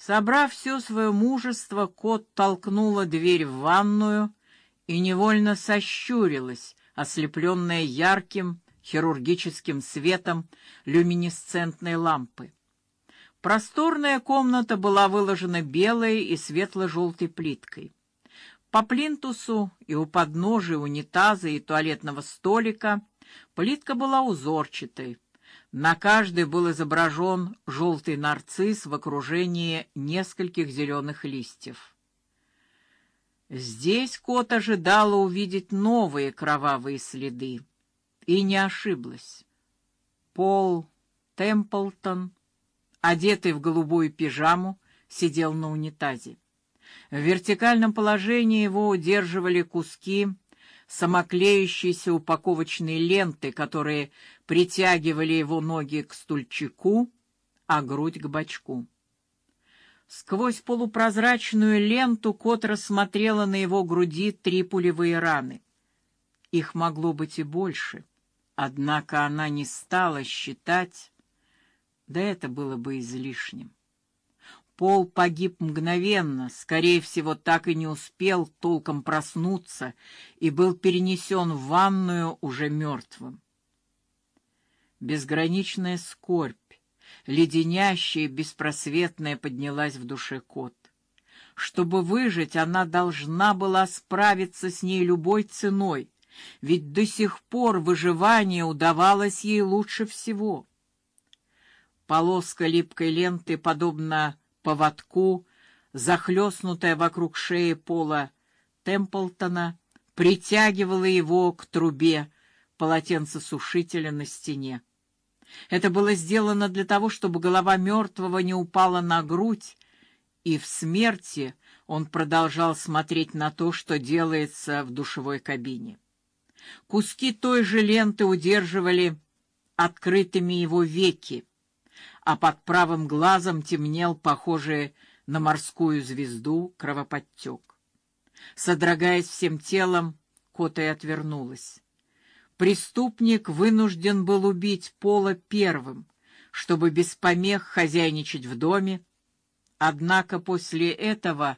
Собрав все свое мужество, кот толкнула дверь в ванную и невольно сощурилась, ослепленная ярким хирургическим светом люминесцентной лампы. Просторная комната была выложена белой и светло-желтой плиткой. По плинтусу и у подножия унитаза и туалетного столика плитка была узорчатой. На каждой был изображен желтый нарцисс в окружении нескольких зеленых листьев. Здесь кот ожидала увидеть новые кровавые следы и не ошиблась. Пол Темплтон, одетый в голубую пижаму, сидел на унитазе. В вертикальном положении его удерживали куски самоклеющейся упаковочной ленты, которые притягивали его ноги к стульчику, а грудь к бочку. Сквозь полупрозрачную ленту кот рассмотрела на его груди три пулевые раны. Их могло быть и больше, однако она не стала считать, да это было бы излишним. Пол погиб мгновенно, скорее всего, так и не успел толком проснуться и был перенесен в ванную уже мертвым. Безграничная скорбь, леденящая беспросветная поднялась в душе кот. Чтобы выжить, она должна была справиться с ней любой ценой, ведь до сих пор выживание удавалось ей лучше всего. Полоска липкой ленты, подобно поводку, захлестнутая вокруг шеи пола Темплтона, притягивала его к трубе полотенцесушителя на стене. Это было сделано для того, чтобы голова мертвого не упала на грудь, и в смерти он продолжал смотреть на то, что делается в душевой кабине. Куски той же ленты удерживали открытыми его веки а под правым глазом темнел похожий на морскую звезду кровоподтек. Содрогаясь всем телом, Кота и отвернулась. Преступник вынужден был убить Пола первым, чтобы без помех хозяйничать в доме. Однако после этого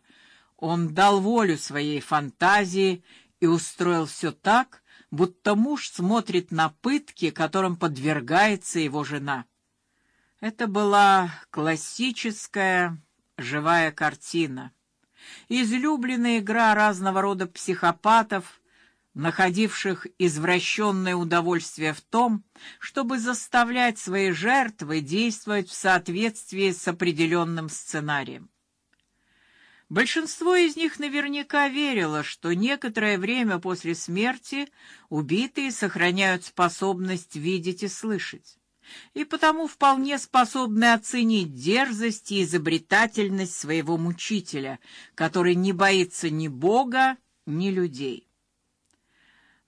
он дал волю своей фантазии и устроил все так, будто муж смотрит на пытки, которым подвергается его жена. Это была классическая живая картина, излюбленная игра разного рода психопатов, находивших извращенное удовольствие в том, чтобы заставлять свои жертвы действовать в соответствии с определенным сценарием. Большинство из них наверняка верило, что некоторое время после смерти убитые сохраняют способность видеть и слышать и потому вполне способны оценить дерзость и изобретательность своего мучителя, который не боится ни Бога, ни людей.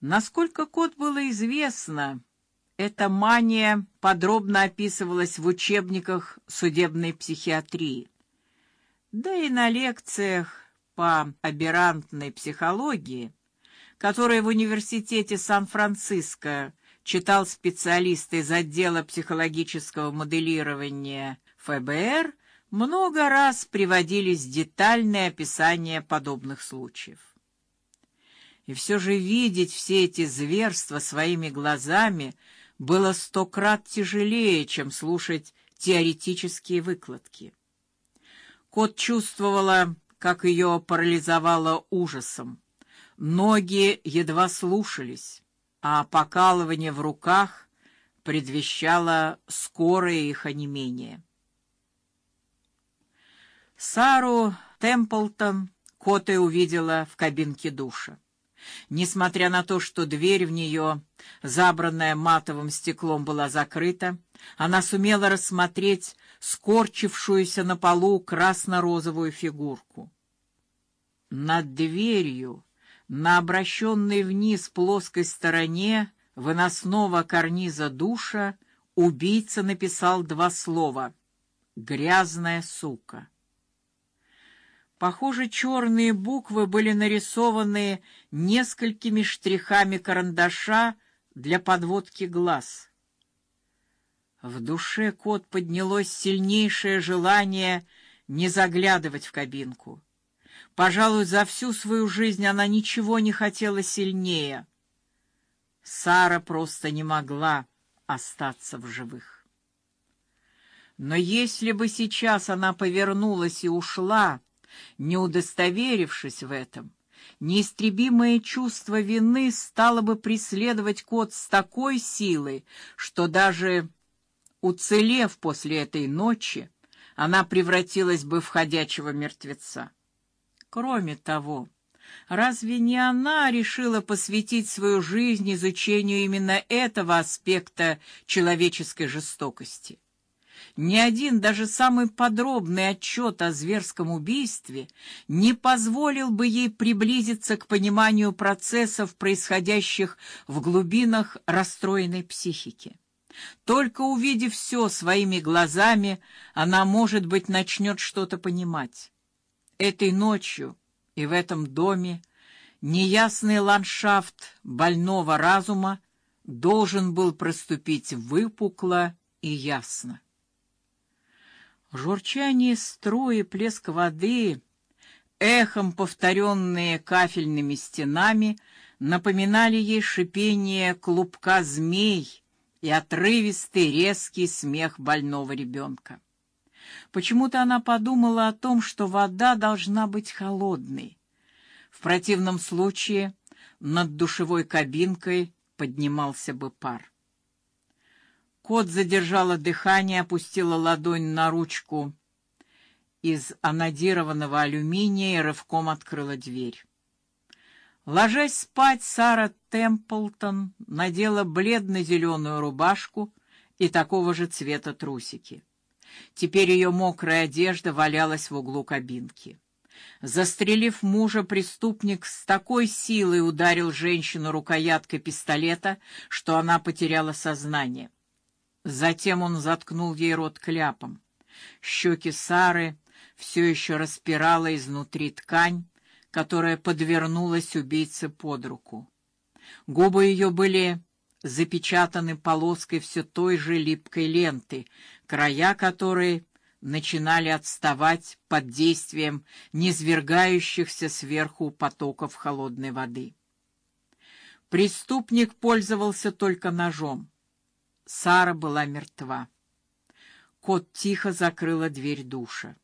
Насколько кот было известно, эта мания подробно описывалась в учебниках судебной психиатрии. Да и на лекциях по аберрантной психологии, которые в университете Сан-Франциско читал специалист из отдела психологического моделирования ФБР, много раз приводились детальные описания подобных случаев. И все же видеть все эти зверства своими глазами было сто крат тяжелее, чем слушать теоретические выкладки. Кот чувствовала, как ее парализовало ужасом. Ноги едва слушались а покалывание в руках предвещало скорое их онемение. Сару Темплтон Коте увидела в кабинке душа. Несмотря на то, что дверь в нее, забранная матовым стеклом, была закрыта, она сумела рассмотреть скорчившуюся на полу красно-розовую фигурку. Над дверью на обращенной вниз плоской стороне выносного карниза душа убийца написал два слова: грязная сука. Похоже, черные буквы были нарисованы несколькими штрихами карандаша для подводки глаз. В душе кот поднялось сильнейшее желание не заглядывать в кабинку. Пожалуй, за всю свою жизнь она ничего не хотела сильнее. Сара просто не могла остаться в живых. Но если бы сейчас она повернулась и ушла, не удостоверившись в этом, неистребимое чувство вины стало бы преследовать кот с такой силой, что даже уцелев после этой ночи, она превратилась бы в ходячего мертвеца. Кроме того, разве не она решила посвятить свою жизнь изучению именно этого аспекта человеческой жестокости? Ни один, даже самый подробный отчет о зверском убийстве не позволил бы ей приблизиться к пониманию процессов, происходящих в глубинах расстроенной психики. Только увидев все своими глазами, она, может быть, начнет что-то понимать. Этой ночью и в этом доме неясный ландшафт больного разума должен был проступить выпукло и ясно. Журчание струи, плеск воды, эхом повторенные кафельными стенами, напоминали ей шипение клубка змей и отрывистый резкий смех больного ребенка. Почему-то она подумала о том, что вода должна быть холодной. В противном случае над душевой кабинкой поднимался бы пар. Кот задержала дыхание, опустила ладонь на ручку из анодированного алюминия и рывком открыла дверь. Ложась спать, Сара Темплтон надела бледно-зеленую рубашку и такого же цвета трусики. Теперь ее мокрая одежда валялась в углу кабинки. Застрелив мужа, преступник с такой силой ударил женщину рукояткой пистолета, что она потеряла сознание. Затем он заткнул ей рот кляпом. Щеки Сары все еще распирала изнутри ткань, которая подвернулась убийце под руку. Губы ее были запечатаны полоской все той же липкой ленты, края которой начинали отставать под действием низвергающихся сверху потоков холодной воды. Преступник пользовался только ножом. Сара была мертва. Кот тихо закрыла дверь душа.